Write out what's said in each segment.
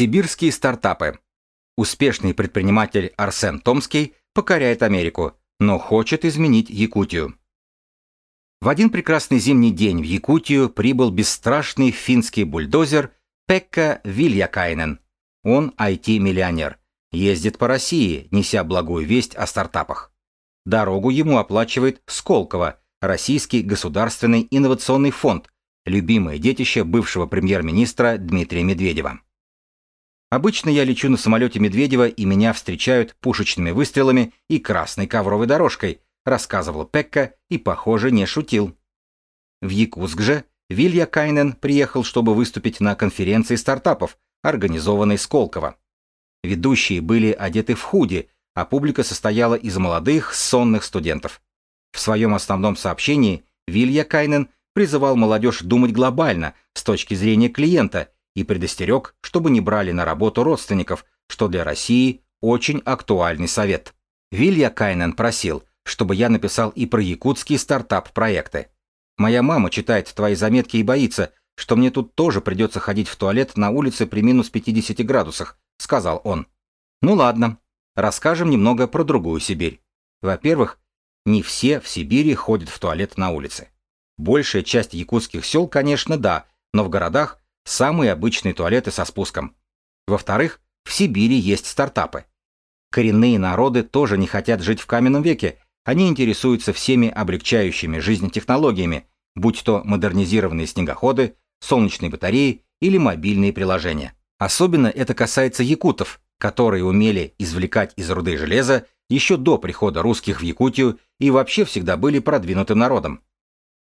Сибирские стартапы. Успешный предприниматель Арсен Томский покоряет Америку, но хочет изменить Якутию. В один прекрасный зимний день в Якутию прибыл бесстрашный финский бульдозер Пекка Вильякайнен. Он IT-миллионер. Ездит по России, неся благую весть о стартапах. Дорогу ему оплачивает Сколково, Российский государственный инновационный фонд, любимое детище бывшего премьер-министра Дмитрия Медведева. Обычно я лечу на самолете Медведева, и меня встречают пушечными выстрелами и красной ковровой дорожкой, рассказывал Пекка и, похоже, не шутил. В Якутск же Вилья Кайнен приехал, чтобы выступить на конференции стартапов, организованной Сколково. Ведущие были одеты в худи, а публика состояла из молодых, сонных студентов. В своем основном сообщении Вилья Кайнен призывал молодежь думать глобально, с точки зрения клиента, и предостерег, чтобы не брали на работу родственников, что для России очень актуальный совет. Вилья Кайнен просил, чтобы я написал и про якутские стартап-проекты. Моя мама читает твои заметки и боится, что мне тут тоже придется ходить в туалет на улице при минус 50 градусах, сказал он. Ну ладно, расскажем немного про другую Сибирь. Во-первых, не все в Сибири ходят в туалет на улице. Большая часть якутских сел, конечно, да, но в городах самые обычные туалеты со спуском. Во-вторых, в Сибири есть стартапы. Коренные народы тоже не хотят жить в каменном веке, они интересуются всеми облегчающими жизнь технологиями, будь то модернизированные снегоходы, солнечные батареи или мобильные приложения. Особенно это касается якутов, которые умели извлекать из руды железа еще до прихода русских в Якутию и вообще всегда были продвинутым народом.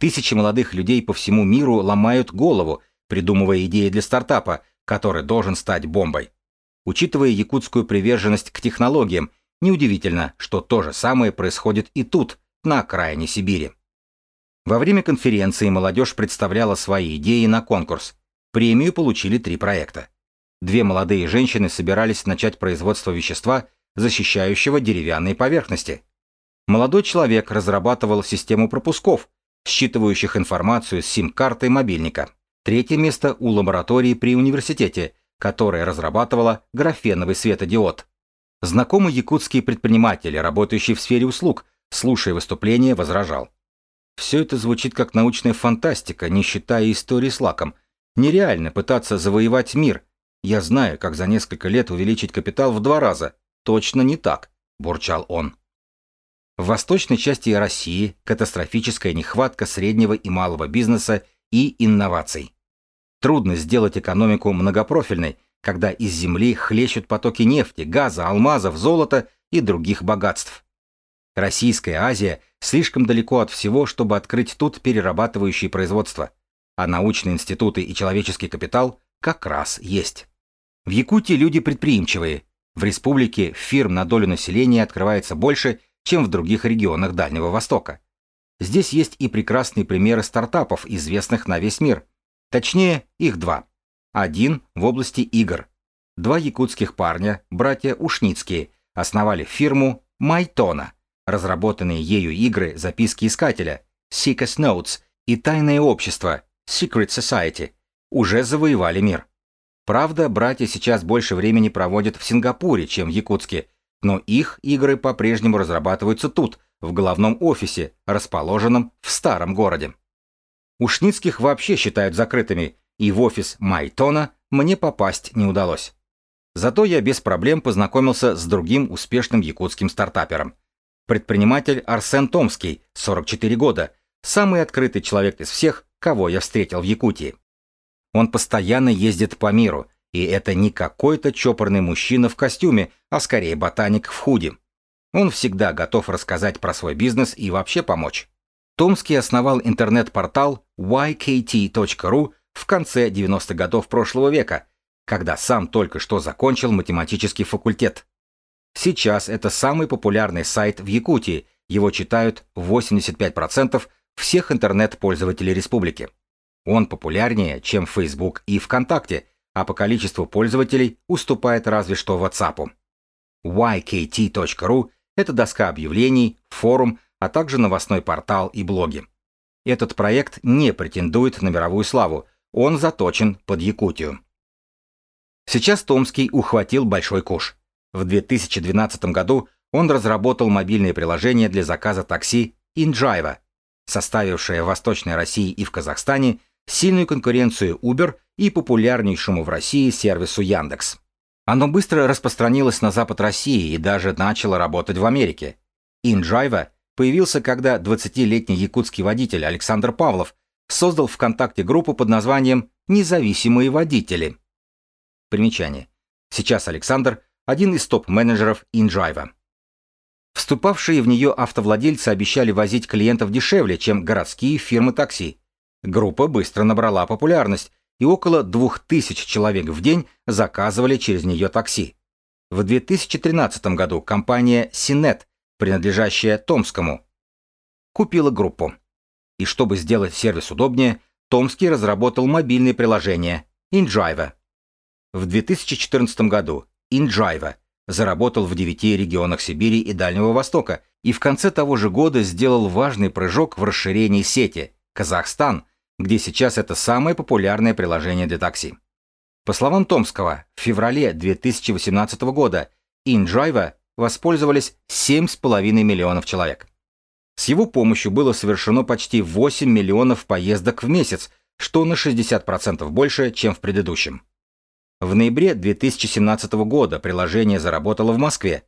Тысячи молодых людей по всему миру ломают голову, придумывая идеи для стартапа, который должен стать бомбой. Учитывая якутскую приверженность к технологиям, неудивительно, что то же самое происходит и тут, на окраине Сибири. Во время конференции молодежь представляла свои идеи на конкурс. Премию получили три проекта. Две молодые женщины собирались начать производство вещества, защищающего деревянные поверхности. Молодой человек разрабатывал систему пропусков, считывающих информацию с сим-картой мобильника. Третье место у лаборатории при университете, которая разрабатывала графеновый светодиод. Знакомый якутский предприниматель, работающий в сфере услуг, слушая выступление, возражал. Все это звучит как научная фантастика, не считая истории с лаком. Нереально пытаться завоевать мир. Я знаю, как за несколько лет увеличить капитал в два раза. Точно не так, бурчал он. В восточной части России катастрофическая нехватка среднего и малого бизнеса и инноваций. Трудно сделать экономику многопрофильной, когда из земли хлещут потоки нефти, газа, алмазов, золота и других богатств. Российская Азия слишком далеко от всего, чтобы открыть тут перерабатывающие производства, а научные институты и человеческий капитал как раз есть. В Якутии люди предприимчивые. В республике фирм на долю населения открывается больше, чем в других регионах Дальнего Востока. Здесь есть и прекрасные примеры стартапов, известных на весь мир. Точнее, их два. Один в области игр. Два якутских парня, братья Ушницкие, основали фирму Майтона, разработанные ею игры записки искателя Seekers Notes и тайное общество Secret Society уже завоевали мир. Правда, братья сейчас больше времени проводят в Сингапуре, чем в Якутске, но их игры по-прежнему разрабатываются тут, в головном офисе, расположенном в старом городе. Ушницких вообще считают закрытыми, и в офис Майтона мне попасть не удалось. Зато я без проблем познакомился с другим успешным якутским стартапером. Предприниматель Арсен Томский, 44 года, самый открытый человек из всех, кого я встретил в Якутии. Он постоянно ездит по миру, и это не какой-то чопорный мужчина в костюме, а скорее ботаник в худи. Он всегда готов рассказать про свой бизнес и вообще помочь. Томский основал интернет-портал ykt.ru в конце 90-х годов прошлого века, когда сам только что закончил математический факультет. Сейчас это самый популярный сайт в Якутии, его читают 85% всех интернет-пользователей республики. Он популярнее, чем Facebook и ВКонтакте, а по количеству пользователей уступает разве что WhatsApp. ykt.ru – это доска объявлений, форум, а также новостной портал и блоги. Этот проект не претендует на мировую славу, он заточен под Якутию. Сейчас Томский ухватил большой куш. В 2012 году он разработал мобильное приложение для заказа такси InDrive, составившее в Восточной России и в Казахстане сильную конкуренцию Uber и популярнейшему в России сервису Яндекс. Оно быстро распространилось на запад России и даже начало работать в Америке. InDrive появился, когда 20-летний якутский водитель Александр Павлов создал ВКонтакте группу под названием «Независимые водители». Примечание. Сейчас Александр – один из топ-менеджеров InDrive. Вступавшие в нее автовладельцы обещали возить клиентов дешевле, чем городские фирмы такси. Группа быстро набрала популярность, и около 2000 человек в день заказывали через нее такси. В 2013 году компания Синет, принадлежащая Томскому, купила группу. И чтобы сделать сервис удобнее, Томский разработал мобильное приложение InDrive. В 2014 году InDrive заработал в девяти регионах Сибири и Дальнего Востока и в конце того же года сделал важный прыжок в расширении сети Казахстан, где сейчас это самое популярное приложение для такси. По словам Томского, в феврале 2018 года InDrive воспользовались 7,5 миллионов человек. С его помощью было совершено почти 8 миллионов поездок в месяц, что на 60% больше, чем в предыдущем. В ноябре 2017 года приложение заработало в Москве.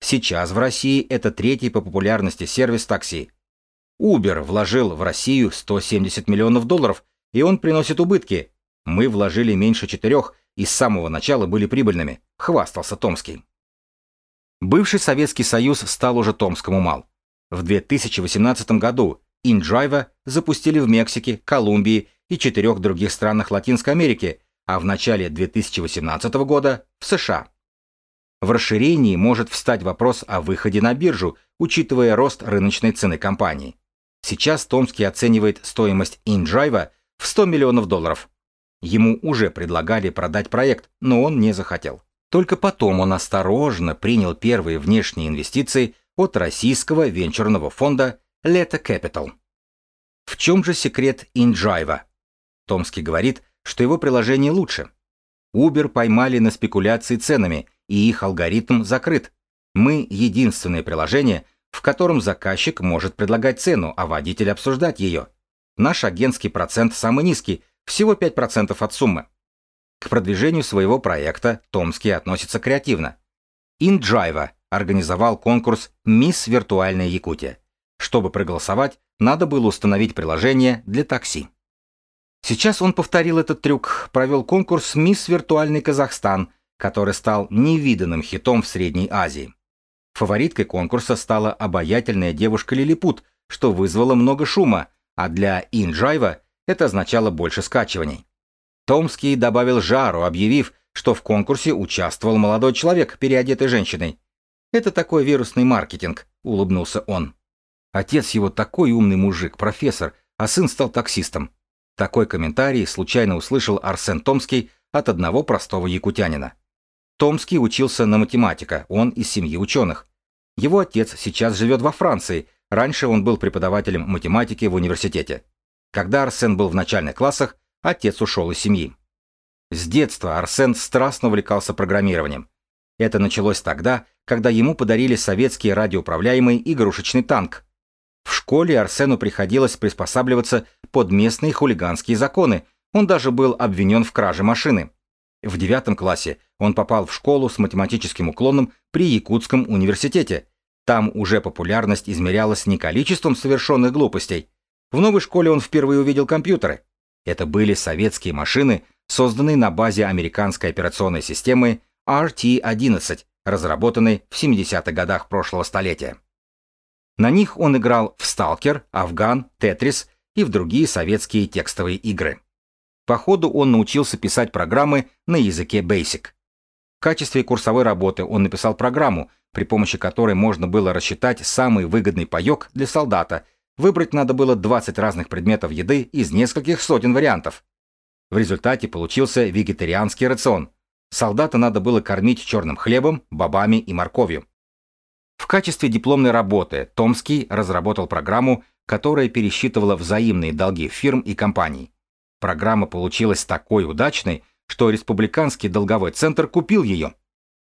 Сейчас в России это третий по популярности сервис такси. Uber вложил в Россию 170 миллионов долларов, и он приносит убытки. Мы вложили меньше четырех и с самого начала были прибыльными, хвастался Томский. Бывший Советский Союз стал уже Томскому мал. В 2018 году InDrive запустили в Мексике, Колумбии и четырех других странах Латинской Америки – а в начале 2018 года в США. В расширении может встать вопрос о выходе на биржу, учитывая рост рыночной цены компании. Сейчас Томский оценивает стоимость InDrive в 100 миллионов долларов. Ему уже предлагали продать проект, но он не захотел. Только потом он осторожно принял первые внешние инвестиции от российского венчурного фонда Leta Capital. В чем же секрет InDrive? Томский говорит, что его приложение лучше. Uber поймали на спекуляции ценами, и их алгоритм закрыт. Мы единственное приложение, в котором заказчик может предлагать цену, а водитель обсуждать ее. Наш агентский процент самый низкий, всего 5% от суммы. К продвижению своего проекта Томский относится креативно. InDrive организовал конкурс «Мисс Виртуальная Якутия». Чтобы проголосовать, надо было установить приложение для такси. Сейчас он повторил этот трюк, провел конкурс «Мисс Виртуальный Казахстан», который стал невиданным хитом в Средней Азии. Фавориткой конкурса стала обаятельная девушка Лилипут, что вызвало много шума, а для InDrive это означало больше скачиваний. Томский добавил жару, объявив, что в конкурсе участвовал молодой человек, переодетый женщиной. «Это такой вирусный маркетинг», — улыбнулся он. Отец его такой умный мужик, профессор, а сын стал таксистом. Такой комментарий случайно услышал Арсен Томский от одного простого якутянина. Томский учился на математика, он из семьи ученых. Его отец сейчас живет во Франции, раньше он был преподавателем математики в университете. Когда Арсен был в начальных классах, отец ушел из семьи. С детства Арсен страстно увлекался программированием. Это началось тогда, когда ему подарили советский радиоуправляемый игрушечный танк, в школе Арсену приходилось приспосабливаться под местные хулиганские законы, он даже был обвинен в краже машины. В девятом классе он попал в школу с математическим уклоном при Якутском университете. Там уже популярность измерялась не количеством совершенных глупостей. В новой школе он впервые увидел компьютеры. Это были советские машины, созданные на базе американской операционной системы RT-11, разработанной в 70-х годах прошлого столетия. На них он играл в «Сталкер», «Афган», «Тетрис» и в другие советские текстовые игры. По ходу он научился писать программы на языке Basic. В качестве курсовой работы он написал программу, при помощи которой можно было рассчитать самый выгодный паёк для солдата. Выбрать надо было 20 разных предметов еды из нескольких сотен вариантов. В результате получился вегетарианский рацион. Солдата надо было кормить черным хлебом, бобами и морковью. В качестве дипломной работы Томский разработал программу, которая пересчитывала взаимные долги фирм и компаний. Программа получилась такой удачной, что республиканский долговой центр купил ее.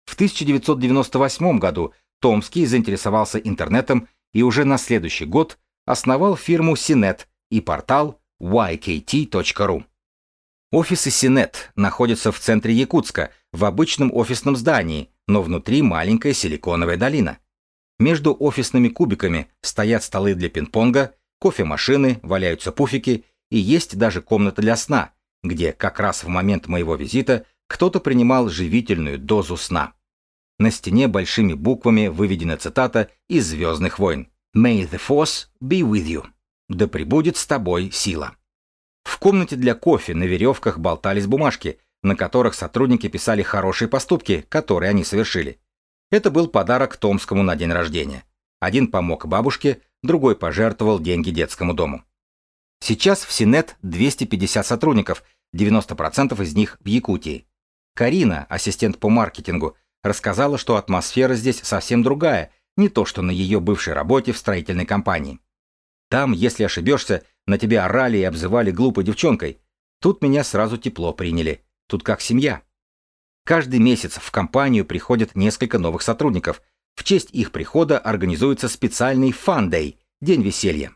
В 1998 году Томский заинтересовался интернетом и уже на следующий год основал фирму Синет и портал ykt.ru. Офисы Синет находятся в центре Якутска, в обычном офисном здании, но внутри маленькая силиконовая долина. Между офисными кубиками стоят столы для пинг-понга, кофемашины, валяются пуфики и есть даже комната для сна, где как раз в момент моего визита кто-то принимал живительную дозу сна. На стене большими буквами выведена цитата из «Звездных войн». «May the force be with you». «Да пребудет с тобой сила». В комнате для кофе на веревках болтались бумажки, на которых сотрудники писали хорошие поступки, которые они совершили. Это был подарок Томскому на день рождения. Один помог бабушке, другой пожертвовал деньги детскому дому. Сейчас в Синет 250 сотрудников, 90% из них в Якутии. Карина, ассистент по маркетингу, рассказала, что атмосфера здесь совсем другая, не то что на ее бывшей работе в строительной компании. Там, если ошибешься, на тебя орали и обзывали глупой девчонкой. Тут меня сразу тепло приняли. Тут как семья. Каждый месяц в компанию приходят несколько новых сотрудников. В честь их прихода организуется специальный фан-дэй – день веселья.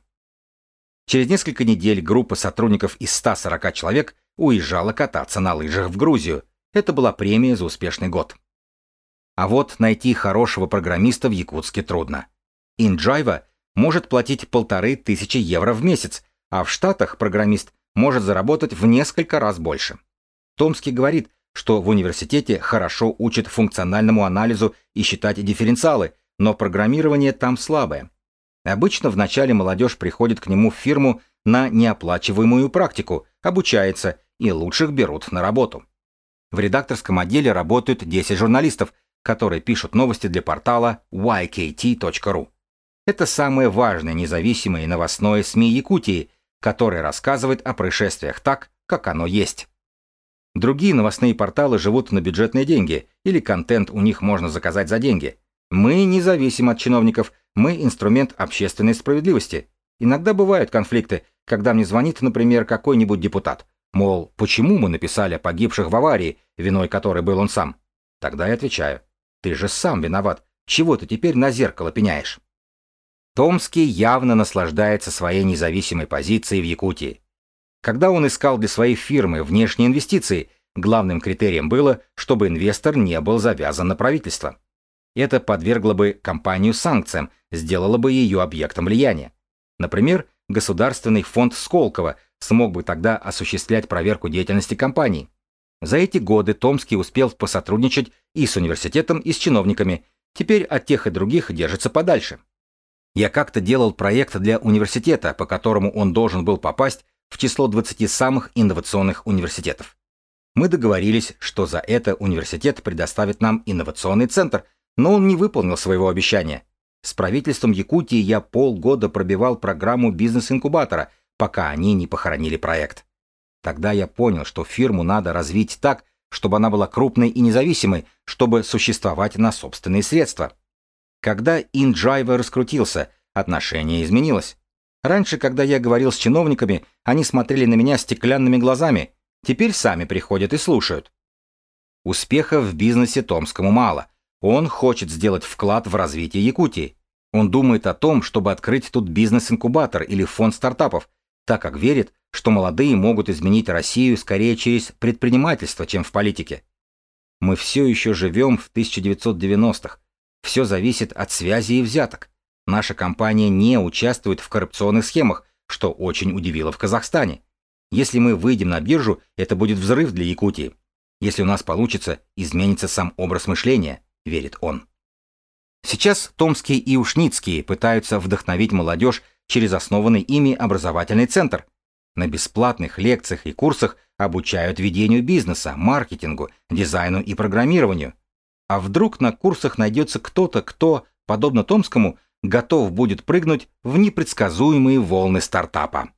Через несколько недель группа сотрудников из 140 человек уезжала кататься на лыжах в Грузию. Это была премия за успешный год. А вот найти хорошего программиста в Якутске трудно. InDrive может платить полторы тысячи евро в месяц, а в Штатах программист может заработать в несколько раз больше. Томский говорит, что в университете хорошо учат функциональному анализу и считать дифференциалы, но программирование там слабое. Обычно вначале молодежь приходит к нему в фирму на неоплачиваемую практику, обучается, и лучших берут на работу. В редакторском отделе работают 10 журналистов, которые пишут новости для портала ykt.ru. Это самое важное независимое новостное СМИ Якутии, которое рассказывает о происшествиях так, как оно есть. Другие новостные порталы живут на бюджетные деньги, или контент у них можно заказать за деньги. Мы не зависим от чиновников, мы инструмент общественной справедливости. Иногда бывают конфликты, когда мне звонит, например, какой-нибудь депутат. Мол, почему мы написали о погибших в аварии, виной которой был он сам? Тогда я отвечаю, ты же сам виноват, чего ты теперь на зеркало пеняешь? Томский явно наслаждается своей независимой позицией в Якутии. Когда он искал для своей фирмы внешние инвестиции, главным критерием было, чтобы инвестор не был завязан на правительство. Это подвергло бы компанию санкциям, сделало бы ее объектом влияния. Например, Государственный фонд Сколково смог бы тогда осуществлять проверку деятельности компании. За эти годы Томский успел посотрудничать и с университетом, и с чиновниками, теперь от тех и других держится подальше. Я как-то делал проект для университета, по которому он должен был попасть в число 20 самых инновационных университетов. Мы договорились, что за это университет предоставит нам инновационный центр, но он не выполнил своего обещания. С правительством Якутии я полгода пробивал программу бизнес-инкубатора, пока они не похоронили проект. Тогда я понял, что фирму надо развить так, чтобы она была крупной и независимой, чтобы существовать на собственные средства. Когда InDrive раскрутился, отношение изменилось. Раньше, когда я говорил с чиновниками, они смотрели на меня стеклянными глазами, теперь сами приходят и слушают. Успеха в бизнесе Томскому мало. Он хочет сделать вклад в развитие Якутии. Он думает о том, чтобы открыть тут бизнес-инкубатор или фонд стартапов, так как верит, что молодые могут изменить Россию скорее через предпринимательство, чем в политике. Мы все еще живем в 1990-х, все зависит от связи и взяток. Наша компания не участвует в коррупционных схемах, что очень удивило в Казахстане. Если мы выйдем на биржу, это будет взрыв для Якутии. Если у нас получится, изменится сам образ мышления, верит он. Сейчас Томский и Ушницкий пытаются вдохновить молодежь через основанный ими образовательный центр. На бесплатных лекциях и курсах обучают ведению бизнеса, маркетингу, дизайну и программированию – а вдруг на курсах найдется кто-то, кто, подобно Томскому, готов будет прыгнуть в непредсказуемые волны стартапа?